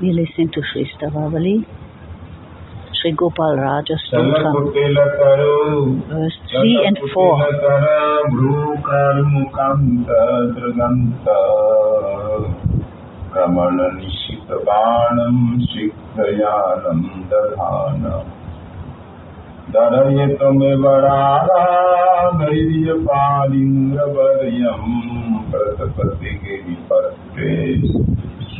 We listen to Sri Stavavali, Sri Gopal Raja Stotra, verse 3 and 4. रमण निशित बाणं शिखयानं दधान दरयतमेव राधाधैर्यपालिन्द्रवर्यं प्रतपतिगिरिपत्रे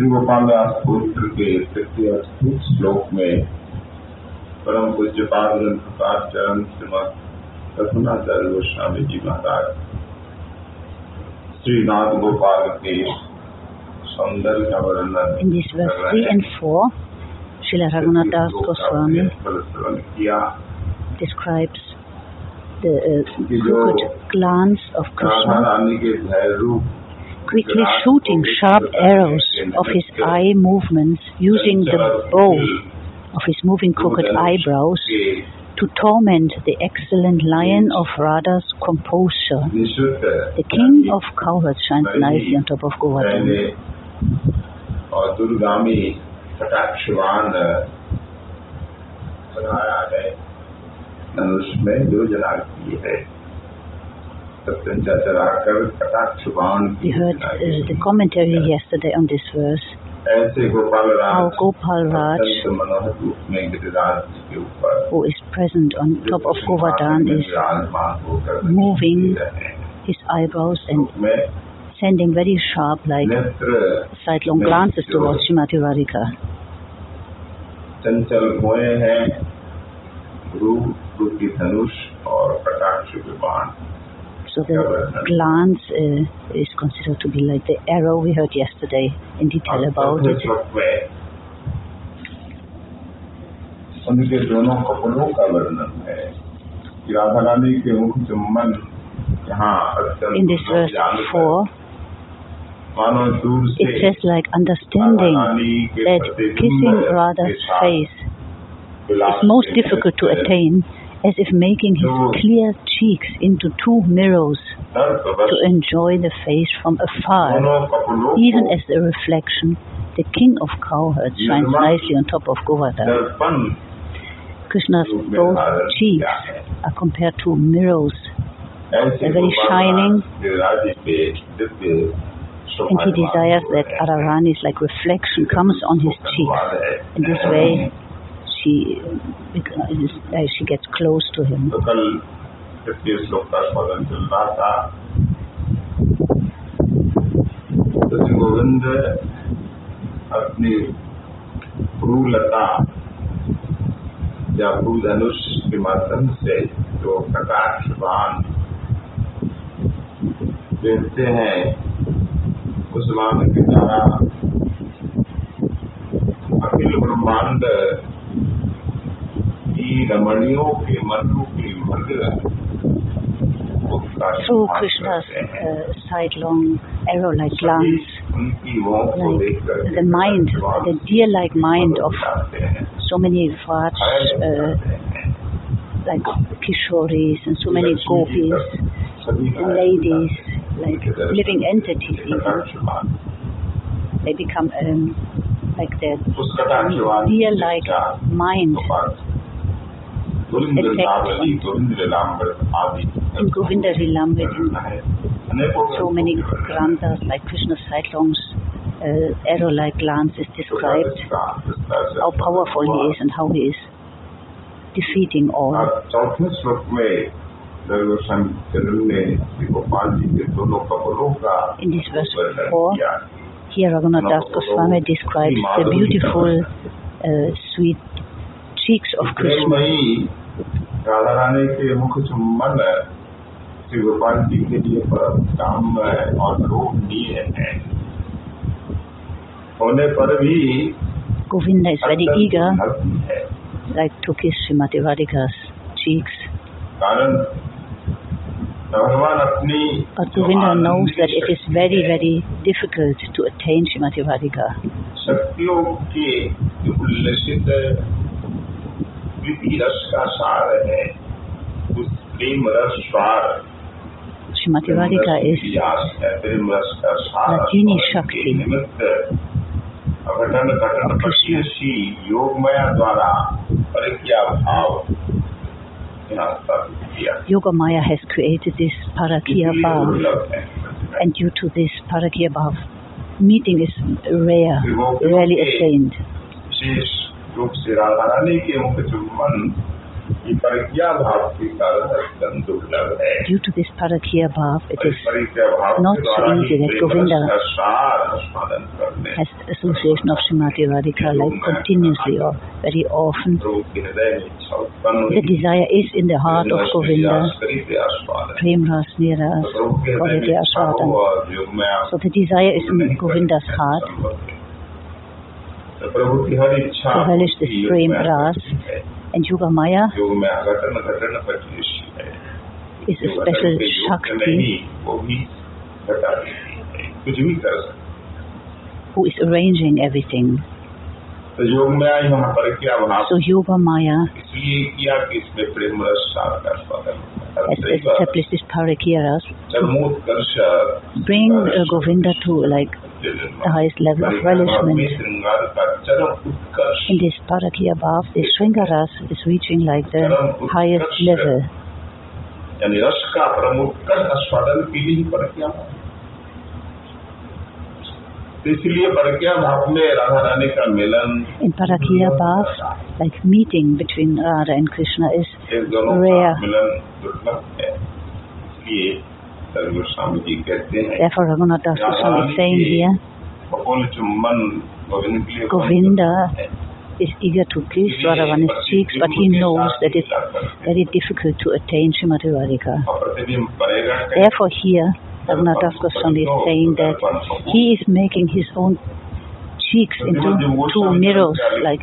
श्री गोपाल दास पुत्र के तृतीय श्लोक में परम पूज्य पावन प्रकाश चरण श्रीमद कथुनाचार्य गोस्वामी जी महाराज श्रीनाथ गोपाल के सौंदर्य का वर्णन In this verse 3 and 4, Srila Raghunath Das Goswami किया describes the uh, crooked glance of Krishna. quickly shooting sharp arrows of his eye movements using the bow of his moving crooked eyebrows के to torment the excellent lion of Radha's composure. निशुद्ध The king of cowherds shines nicely on top of Govardhan. पहले और दुर्गामी कटाक्षवान बनाया है you heard uh, the commentary yesterday on this verse. How Gopal Raj, who is present on top of Govardhan, is moving his eyebrows and sending very sharp, like sidelong glances towards Srimati Radhika. So the glance uh, is considered to be like the arrow we heard yesterday in detail about चौथे it. श्लोक में उनके दोनों कपड़ों का वर्णन है कि राधा रानी के मुख चुम्बन यहाँ अत्यंत In this verse जानकर 4, मानो दूर से it says like understanding Radha Rani के that प्रतिबिंब kissing के Radha's साथ face विलास is most के difficult to नेत्र attain, as if making his clear cheeks into two mirrors to enjoy the face from afar. Even as the reflection, the king of cowherds shines nicely on top of Govardhan. Krishna's both cheeks are compared to mirrors. They're very shining. and he desires that Radharani's like reflection comes on his cheeks. In this way, she as she gets close to him. अपनी या धनुष के माध्यम से जो प्रकाश बाण देखते हैं, उस बाण के द्वारा अखिल ब्रह्मांड रमणियों के मन रूपी मंदिर उसका Through निर्माण Krishna's करते हैं। uh, sidelong arrow-like glance, उनकी वो को like देख कर the mind, the deer-like mind of जाते हैं so many Vrats, uh, like Kishoris and so many gopis and ladies, like living entities even, they become um, like their उस कटाक्षवान deer-like mind In Govinda Lilamrit, so many granthas like Krishna's Sightlong's uh, arrow-like glance is described, how powerful he is and how he is defeating all. In this verse 4, here Raghunath Das Goswami describes the beautiful, uh, sweet cheeks of Krishna. Radha Rani के मुख चुम्बन श्री गोपाल जी के लिए काम है और रोग भी है। होने पर भी Govind is very eager like to kiss Shrimati Varika cheeks कारण भगवान अपनी it is very very difficult to attain Shrimati Varika शक्तियों के उल्लेखित स्मृति रस का सार है उस प्रेम रस सार श्रीमती इस प्रेम रस का सार शक्ति अघटन घटन प्रत्यक्षी योगमया द्वारा परिज्ञा भाव Yoga Maya has created this Parakiya Bhav. and due to this Parakiya Bhav, meeting is rare, rarely attained. विशेष रूप से राधा रानी के मुख चुम्बन की परिज्ञा भाव के कारण अत्यंत दुर्लभ है Due to this Parakya Bhav, it is परिज्ञा भाव not के so द्वारा easy he that Prem Govinda रस का सार आस्वादन करने has association of Srimati Radhika like continuously or very often. प्रभु के हृदय में इच्छा उत्पन्न The हुई desire is in the heart of Govinda, शरीर आस्वादन Prem Ras Niras, प्रभु के हृदय Gauriti में इच्छा हो Aswadan. और योग में आप So the desire is in Govinda's heart relish this योग prem में ras. है and Yoga Maya योग में घटन घटन पचीसी है is a जो special घटन के योग में Shakti नहीं वो भी घटा देती है कुछ भी कर सकते who is arranging everything. तो योग में आई यहाँ पर क्या भाव So Yoga Maya इसलिए किया कि इसमें प्रेम रस सार का स्वागत has established this Parakyaras चरमोत्कर्ष bring uh, Govinda to like the highest level of relishment. In this paraki above, the Sringaras is reaching like the highest level. In Parakiya Bhav, like meeting between Radha and Krishna is rare. Therefore, Raghunath Das Goswami is saying here, Govinda is eager to please Radharani's cheeks, but he knows that it's very difficult to attain Srimati Radhika. Therefore, here, Raghunath Goswami is saying that he is making his own cheeks into two mirrors like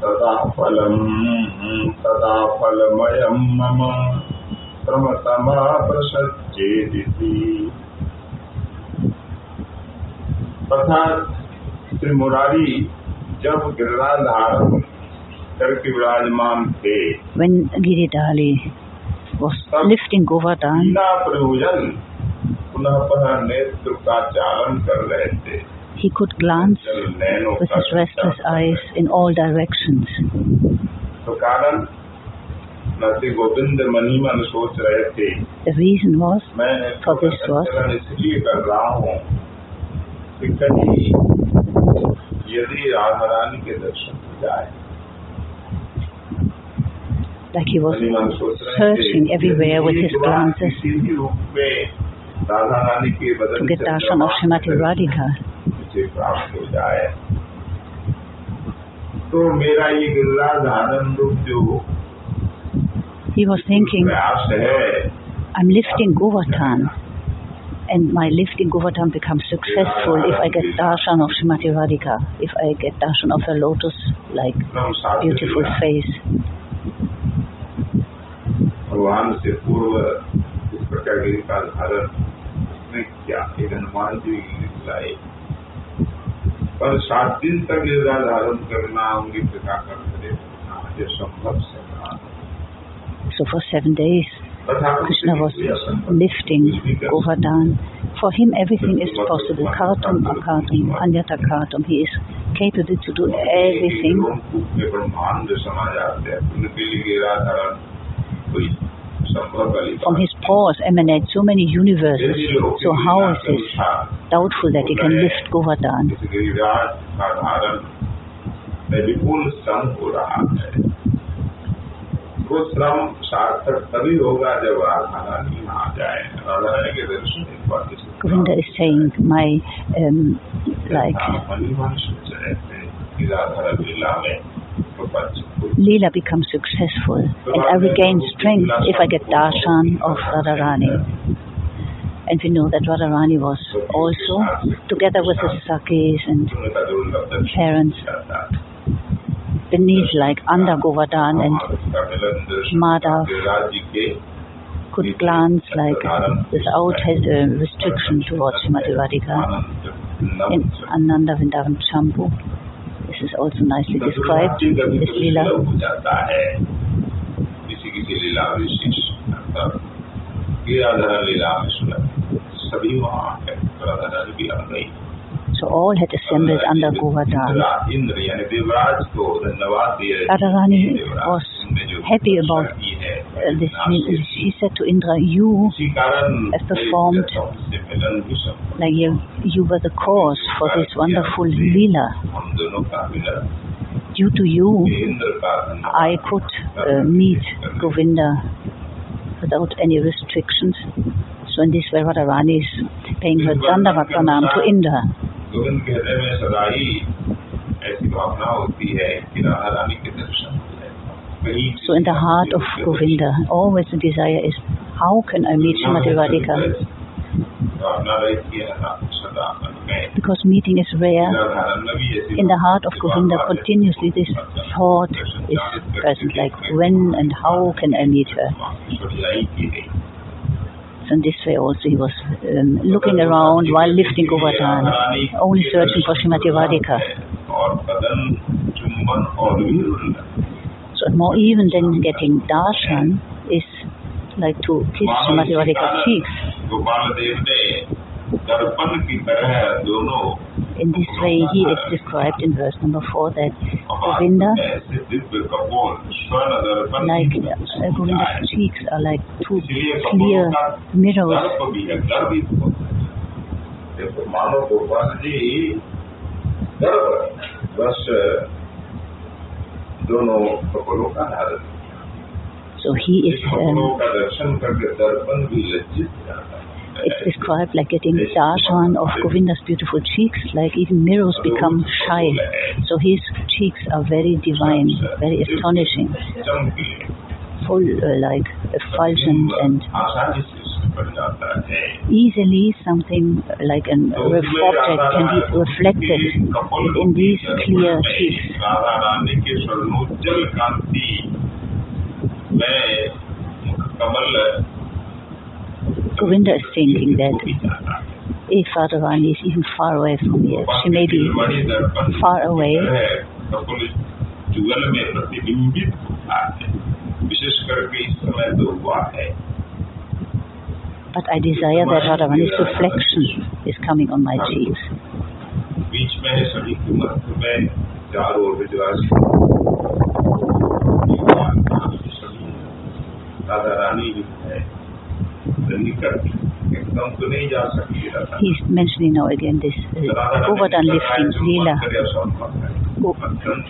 तदा फलम् तदा फलमयं मम। प्रमतमा प्रसज्जेदिति अर्थात श्री मुरारी जब गिरिराज धारण करके विराजमान थे When Giridhari was lifting Govardhan, बिना प्रयोजन पुनः पुनः नेत्र का चालन कर रहे थे। he could glance with his restless eyes in all directions. The. Reason was for this was like he was searching everywhere with his glances. to get darshan of Shrimati Radhika. मुझे प्राप्त हो जाए तो मेरा ये गिरिराज धारण रूप जो He was thinking, प्रयास है I'm lifting Govardhan, and my lifting Govardhan becomes successful if I get darshan of Srimati Radhika, if I get darshan of her lotus-like एकदम साथ beautiful face. भगवान से पूर्व इस प्रकार गिरी का धारण ने किया एक हनुमान जी लाए पर सात दिन तक गिरिराज धारण करना उनकी पिता कर ये संभव से So for seven days, Krishna was lifting Govardhan. For him, everything is possible. Kartum, akartum, anyata kartum. He is capable to do everything. From his paws emanate so many universes. So how is it doubtful that he can lift Govardhan? वो श्रम सार्थक तभी होगा जब राधा रानी आ जाए राधा रानी के दर्शन एक बार Govinda is saying, my, um, like, Leela becomes successful and I regain strength if I get darshan of Radharani. And we know that Radharani was also, together with the Sakhis and parents, beneath like under Govardhan and Madhav could glance like without uh, restriction towards Radhika in Ananda Vrindavan Champu. This is also nicely described, this lila. So all had assembled under Govardhan. Radharani was happy about this. She said to Indra, you have performed like you, you were the cause for this wonderful lila. Due to you, I could uh, meet Govinda without any restrictions. So in this way, Radharani is paying her Dandavat Pranam to Indra. So in the heart of Govinda, always the desire is, how can I meet Srimati Radhika? Because meeting is rare, in the heart of Govinda continuously this thought is present, like when and how can I meet her? In this way also he was um, looking around while lifting Govardhan, only searching for Srimati Radhika. So more even than getting darshan is like to kiss Srimati Radhika's cheeks. In this way, he is described in verse number 4 that Govinda, like uh, Govinda's cheeks are like two clear mirrors. So he is um, it's described like getting darshan of Govinda's beautiful cheeks, like even mirrors become shy. So his cheeks are very divine, very astonishing, full uh, like effulgent and easily something like an object can be reflected in these clear cheeks. Govinda is thinking that if Radharani is even far away from here, she may be far away, but I desire that Radharani's reflection is coming on my cheeks. बीच में सभी के मध्य में चारों ओर विजवासी राधा रानी भी है He's mentioning now again this uh, Govardhan lifting, Leela. Oh,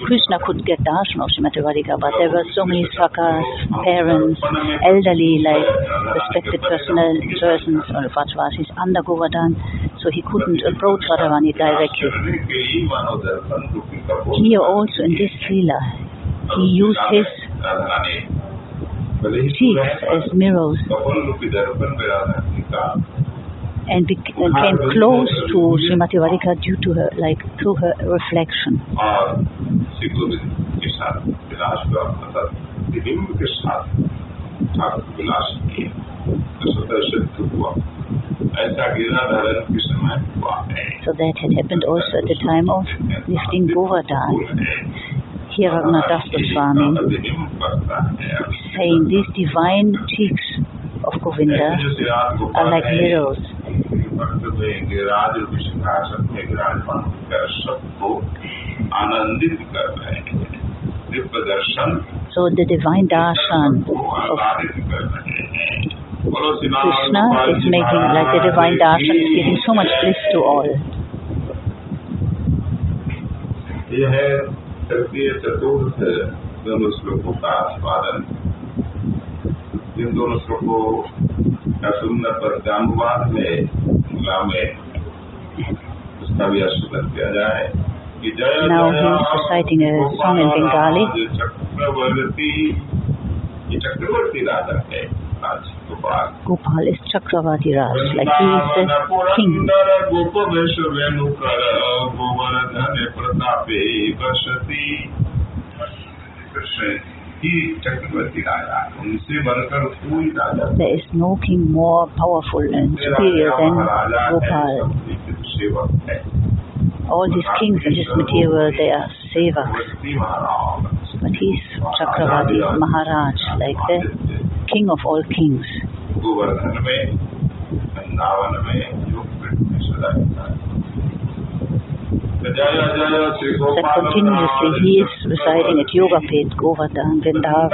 Krishna could get darshan of Srimati Radhika, but there were so many sakhis, parents, elderly, like respected personal persons or Vrajvasis under Govardhan, so he couldn't approach Radharani directly. Here also in this lila, he used his cheeks as mirrors and, became, came close to Srimati Radhika due to her, like through her reflection. So that had happened also at the time of Nifting Govardhan. Kieran saying these divine cheeks of Govinda are like mirrors. So the divine darshan of Krishna is making like the divine darshan is giving so much bliss to all. तृतीय चतुर्थ दोनों श्लोकों का आस्वादन। इन दोनों श्लोकों का सुंदर पद्यानुवाद में मूला में उसका भी आस्वादन किया जाए। कि जय चक्रवर्ती ये चक्रवर्ती राजा है आज। Gopal is Chakravarti Raj, like he is the king. There is no king more powerful and superior than Gopal. All these kings in this material they are sevaks. But he is Chakravarti, Maharaj, like the king of all kings. Govardhan में वृंदावन में पीठ में सदा That continuously he is residing at Yoga Pit, Govardhan, Vrindavan.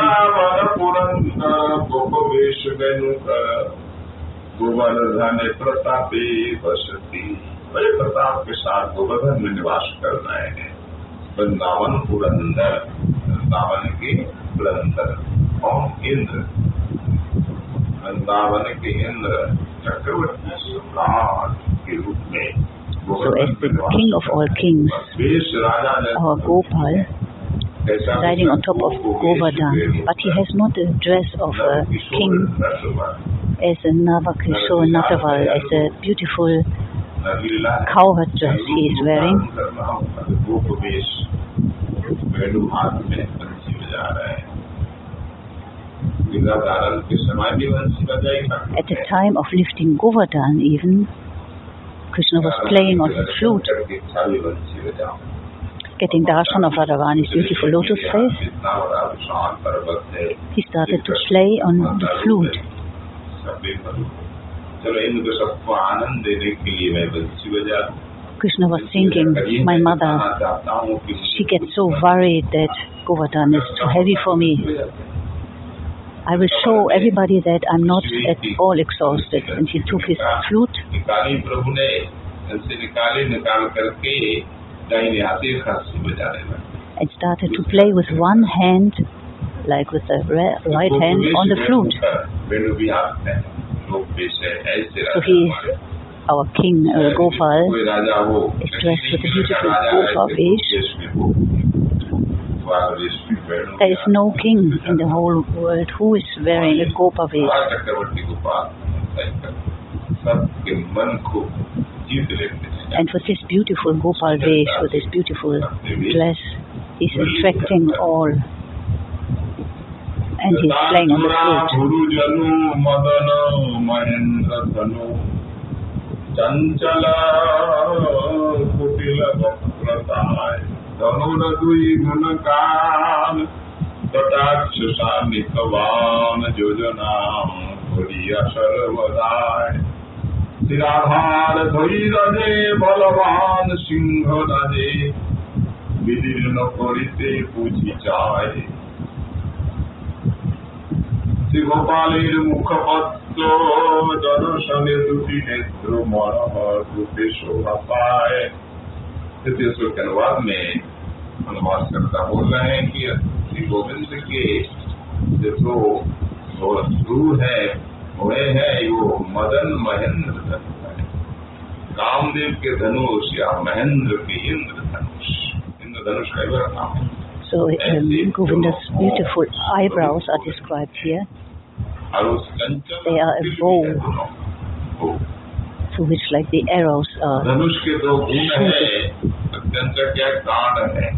Govardhan प्रतापे बसती बड़े प्रताप के साथ गोवर्धन में निवास कर रहे हैं। वृंदावन पुरंदर वृंदावन के पुरंदर और इंद्र वृंदावन के चक्रवर्ती सम्राट के रूप में So as the king of all kings, our Gopal, riding on top of Govardhan, but he has not the dress of a king as a Navakishore Natavar, as a beautiful cowherd dress he is wearing. At the time of lifting Govardhan even, Krishna was playing on his flute. Getting darshan of Radharani's beautiful lotus face, he started to play on the flute. Krishna was thinking, my mother, she gets so worried that Govardhan is too heavy for me. I will show everybody that I'm not at all exhausted. And he took his flute. And started to play with one hand, like with the right hand, on the flute. So he, our king uh, Gopal, is dressed with a beautiful fish. There is no king in the whole world who is wearing a gopavesh. And for this beautiful Gopal vase, for this beautiful dress, he's attracting all. And he's playing on the flute. বলবান সিংহ রাজে বিদীর্ণ করিতে বুঝি চায় শিবপালের মুখপত্র, জনসনে দুটি নেত্র মনোহর রূপে শোভা পায়। तृतीय श्लोक के अनुवाद में अनुवाद करता बोल रहे हैं कि श्री गोविंद के जो जो गुरु है हुए हैं वो मदन महेंद्र धनुष है कामदेव के धनुष या महेंद्र के इंद्र धनुष इंद्र धनुष का इवर नाम है So um, Govinda's beautiful eyebrows are described here, और उस कंचन They are a bow. through which like the arrows are. धनुष दो अत्यंत क्या कांड है?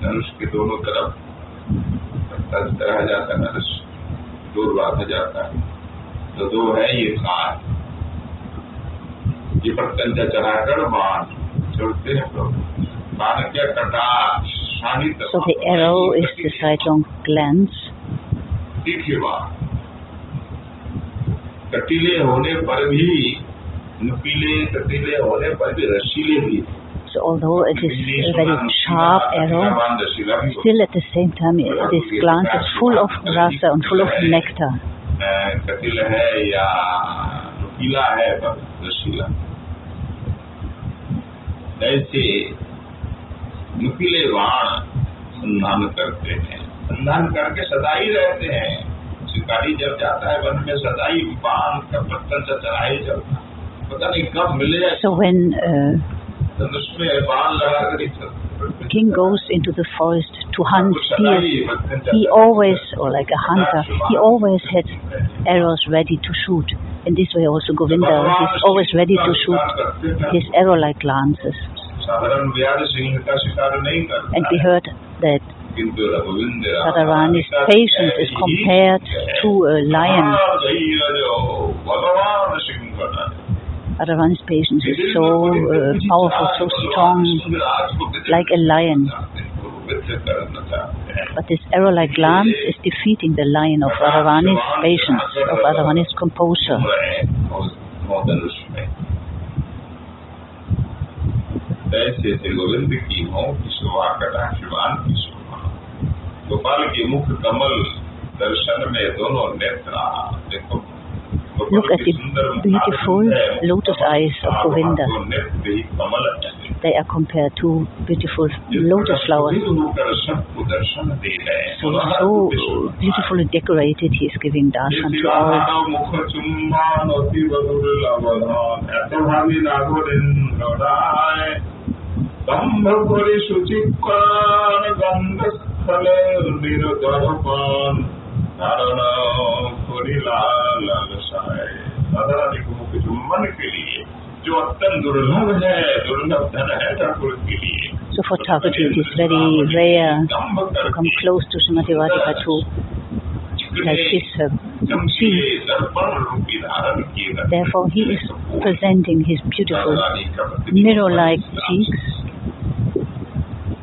धनुष के दोनों तरफ़। रह जाता है धनुष। दूर बांधा जाता है। तो दो है ये कान। ये प्रत्यंत चढ़ाकर बाण। छोड़ते हैं प्रभु। बाण क्या? कटा शानित So the arrow is the sidelong glance, तीखे बाण। कटीले होने पर भी नुकीले कटीले होने पर भी रसीले भी। So although it is a very sharp arrow, still at the same time this glance is full of rasa and full of nectar. कटिल है या नुकीला है पर रसीला ऐसे नुकीले बाण संधान करते हैं संधान करके सदा ही रहते हैं शिकारी जब जाता है वन में सदा ही बाण का पत्थर से चढ़ा ही चलता है। पता नहीं कब मिले So when uh, the king goes into the forest to hunt deer. He always, or like a hunter, he always had arrows ready to shoot. In this way also Govinda is always ready to shoot his arrow-like lances. And we heard that Radharani's patience is compared to a lion. Advanced patients is so uh, powerful, so strong, like a lion. But this arrow-like glance is defeating the lion of Radharani's patience, of Radharani's composure. Look at the beautiful lotus eyes of Govinda. They are compared to beautiful lotus flowers. So, so beautifully decorated, he is giving darshan to all. Brahmapuri শুচিকান গন্ধস্থলে নিরদরপান ধারণ করিলা লাল दादा रानी को मुख चुम्बन के लिए जो अत्यंत दुर्लभ है दुर्लभ धन है ठाकुर के लिए So for Thakurji, it is very rare to come close to Srimati Radhika to like kiss her cheek. Therefore, he is presenting his beautiful mirror-like cheeks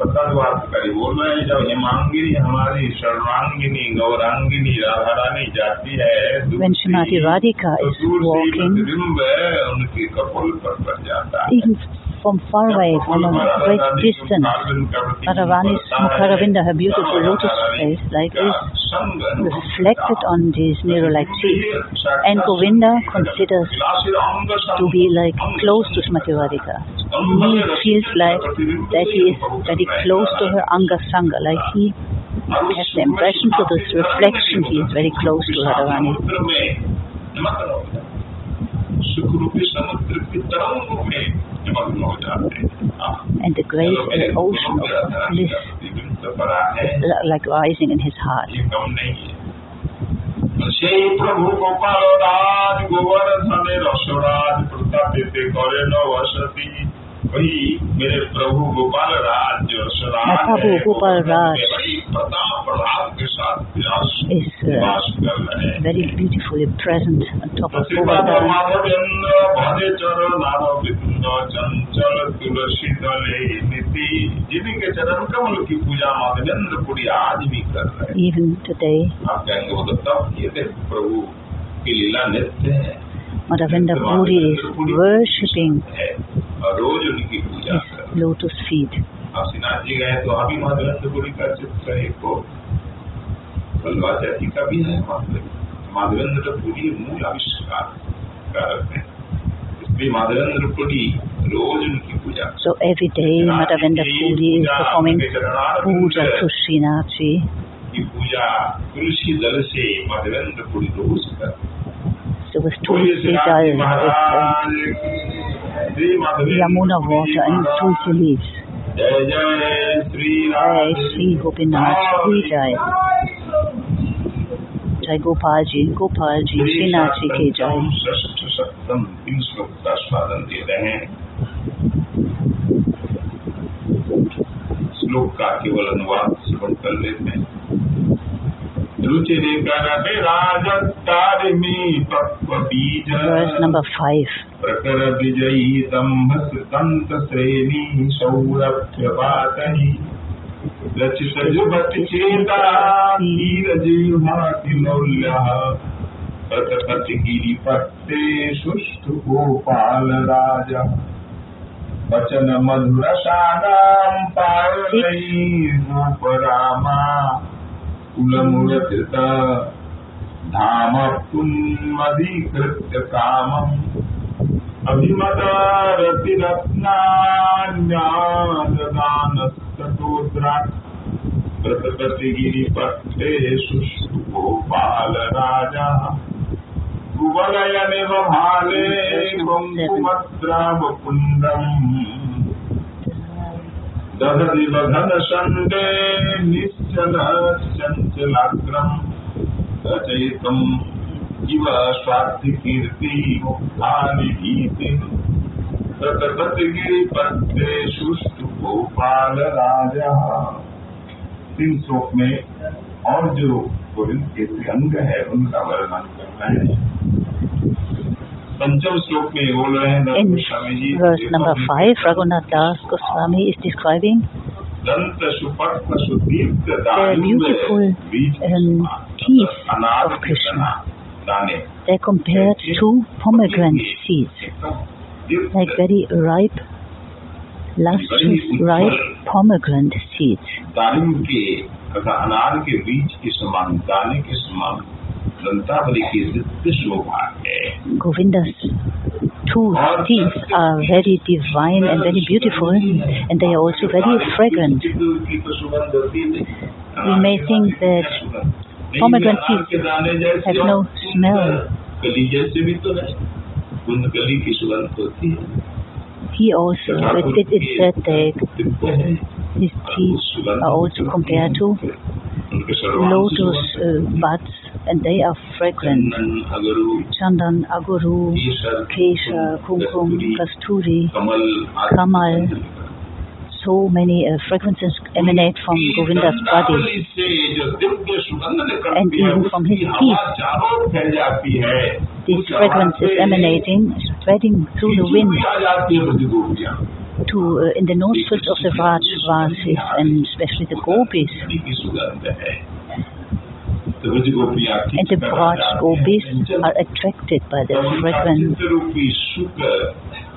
पता बात करी बोल रहे हैं जब हिमांगिनी हमारी सर्वांगिनी गौरांगिनी राधा रानी जाती है When Srimati Radhika तो is दूर से walking, प्रतिबिंब उनके कपोल पर पड़ जाता है even from far away, from a great distance, Radharani's Mukharavinda, her beautiful lotus face, like is reflected on these mirror-like cheeks. And Govinda considers to be like close to Srimati Radhika. he feels like that he is very close to her Angasanga, like he has the impression for this reflection he is very close to her Radharani. And the great uh, ocean of bliss like rising in his heart. সেই প্রভু গোপাল রাজ গোবর ধনে রসরাজ वही मेरे प्रभु गोपाल राज जो रसराज My Prabhu है, वो Gopal Raj बड़ी प्रताप प्रभाव के साथ विराज Is uh, विराज कर रहे हैं very beautifully present on top of Shripad Govardhan. Madhavendra भजे चरण बिंद चंचल तुलसी दले नीति जिनके चरण कमल की पूजा माधवेंद्र पुरी आज भी कर रहे हैं Even today, आप कहेंगे वो तो तब किए थे प्रभु की लीला नित्य है Madhavendra Puri is worshipping है और रोज उनकी पूजा लोटस फ़ीड आप सिनाथ जी गए तो अभी माधवेंद्रपुरी का चित्र एक को बलवाचा जी का भी है माधवेंद्रपुरी मूल आविष्कार कारक है। इसलिए माधवेंद्रपुरी रोज उनकी पूजा so every day Madhavendrapuri performing puja to Shrinath ji की पूजा तुलसी दल से माधवेंद्रपुरी नाथ Dal, जी with uh, महाराज की, Shri Madhavendra Yamuna Puri water and Maharaj, Tulsi leaves. जय जय Shri Jai Radhe Sri Gopinath Ki Jai. Jai Gopal Ji, Gopal Ji, Srinath Ji Ki Jai. षष्ठ सप्तम तीन श्लोक का स्वादन दे रहे हैं श्लोक का केवल अनुवाद श्रवण कर लेते हैं रुचिरे करते राजतारिणी पक्व बीज Verse number प्रकरविजयी दम्भसृतन्तश्रेणीः सौरभ्यपातहि लचितजुभटचेता नीरजिह्वातिमौल्यः प्रतपतिगिरिपत्ते सुष्ठुगोपालराजः वचनमधुरसानाम् पारलैर्गोपरामा कुलमुरकृत धामः पुन्मदीकृत्य काम अभिमतारतिरत्नान्यासदानस्तोत्रात् प्रसपतिगिरिपत्ते सुष्ठुगोपालराजा कुवलयनिव भाले कुङ्कुमद्रावकुन्दम् दधति वधनशण्डे निश्चलश्चञ्चलाग्रम् रचयितुम् इव स्वार्थिकीर्ति मुक्तानि भीति प्रतपतिगिरिपत्ते सुष्ठु गोपाल राजा तीन श्लोक में और जो गोविंद के अंग है उनका वर्णन करना है पंचम श्लोक में बोल रहे हैं स्वामी जी verse number 5, Raghunath Das Goswami is describing दंत the beautiful um, teeth of Krishna. They compared two pomegranate seeds, like very ripe, lustrous, ripe pomegranate seeds. Govinda's two seeds are very divine and very beautiful, and they are also very fragrant. We may think that pomegranate seeds have no smell. He also, it, it is said that his teeth are also compared to lotus uh, buds and they are fragrant. Chandan, Aguru, Kesha, Kumkum, Kasturi, Kamal, so many uh, fragrances emanate from Govinda's body and even from his teeth. This fragrance is emanating, spreading through the wind to uh, in the nostrils of the Vrajvasis and especially the gopis. And the Vraj gopis are attracted by the fragrance.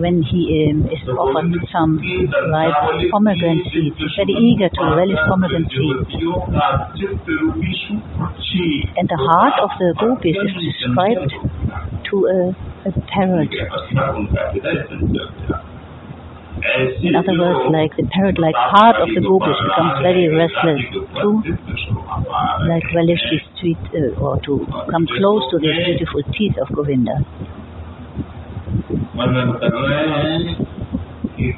when he um, is offered some ripe pomegranate seeds. Very eager to relish pomegranate seeds. And the heart of the gopi is described to a, a parrot. In other words, like the parrot-like heart of the gopis becomes very restless to like relish the sweet uh, or to come close to the beautiful teeth of Govinda. वर्णन कर रहे हैं कि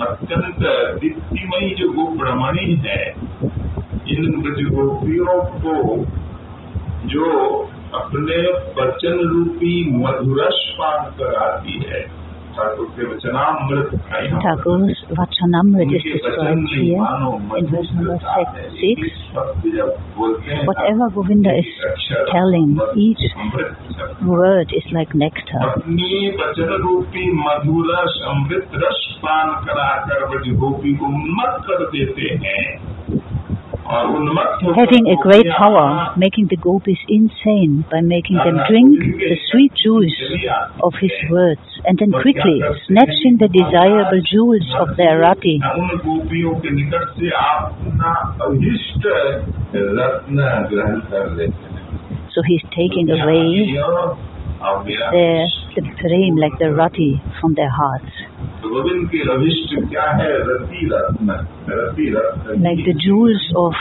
अत्यंत दीप्तिमयी जो गोब्रमणी है, इन गोपियों को जो अपने वचन रूपी मधुरस पान कराती है Thakur's Vachanamrit is described here in verse number 6. Whatever Govinda is telling, each word is like nectar. Having a great power, making the gopis insane by making them drink the sweet juice of his words and then quickly snatching the desirable jewels of their rati. So he's taking away their the frame like the rati, from their hearts. Ki ravisht kya hai? Rati ratna. Rati ratna. Like the jewels of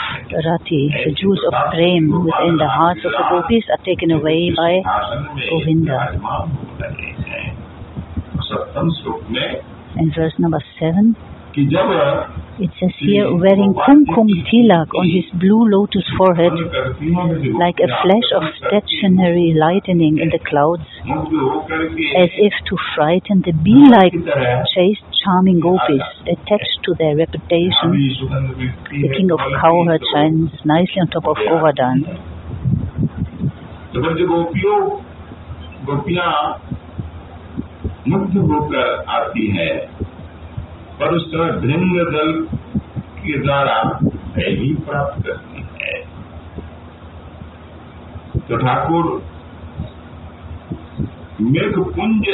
Rati, the jewels of Prem within the hearts of the gopis are taken away by Govinda. In verse number 7, it says here, wearing kumkum tilak on his blue lotus forehead, करतियों में जो like a flash of stationary lightning in the clouds, मुग्ध होकर के as if to frighten the bee-like की तरह chaste, charming gopis attached to their reputation. अभी सुगंध मिलती The है, king of फल की Cowherd तो shines nicely on top of Govardhan. तो जब जो गोपियों गोपियां मुग्ध होकर आती है पर उस समय भृंग दल के द्वारा भी प्राप्त करती है तो ठाकुर मेघ पुंज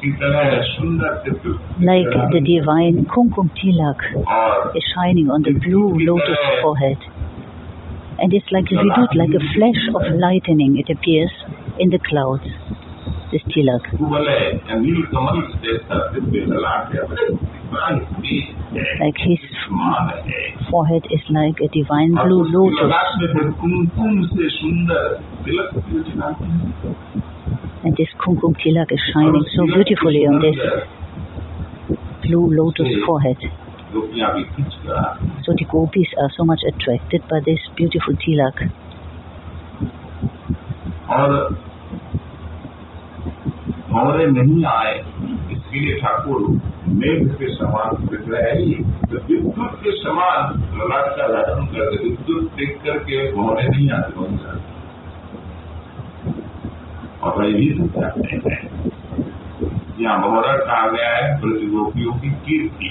की तरह सुंदर चित्र Like the divine kumkum tilak और is shining on the blue lotus forehead. And it's like vidut, like a flash of lightning, it appears in the clouds, the Steelers. Like his forehead is like a divine blue lotus. And this Kumkum Tilak is shining so beautifully on this blue lotus forehead. So the gopis are so much attracted by this beautiful tilak. हमारे नहीं आए इसलिए ठाकुर मेघ के समान दिख रहे रही तो विद्युत के समान प्रहलाद का धारण कर दे विद्युत देख करके उन्होंने नहीं आते बन जाते और भाई भी यहाँ मोहरा कहा गया है? प्रतियोगियों की कीर्ति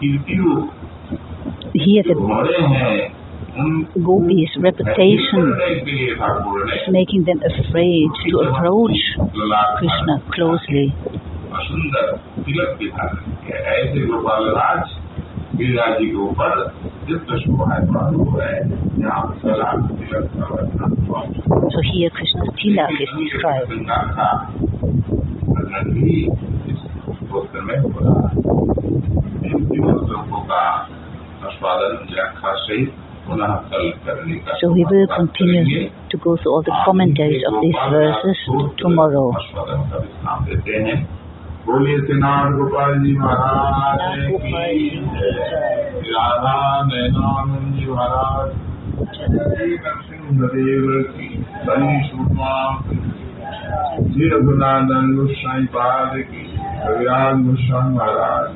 कीर्ति रूप। हमारे हैं gopis' reputation करने के लिए ठाकुर ने is making them afraid to approach ललाट Krishna closely. और सुंदर तिलक भी धारण किया है। ऐसे गोपाल राज गिरिराज जी के ऊपर दिव्य शोभा प्रारंभ है यहाँ सलाम तिलक का वर्णन हुआ। So here Krishna's tilak is described. श्रृंगार का वर्णन भी इस स्तोत्र में हो रहा है इन तीनों श्लोकों का आस्वादन व्याख्या सहित पुनः कल करने का So we will प्रयास continue करेंगे। to go through all the commentaries of these verses tomorrow. आस्वादन का विश्राम देते हैं बोलिए श्रीनाथ गोपाल जी महाराज की जय। राधा नैनानंद जी महाराज श्री नरसिंहदेव की हरि सुषमा श्री रघुनाथन गोस्वाई पाद की कविराज गोस्वामी महाराज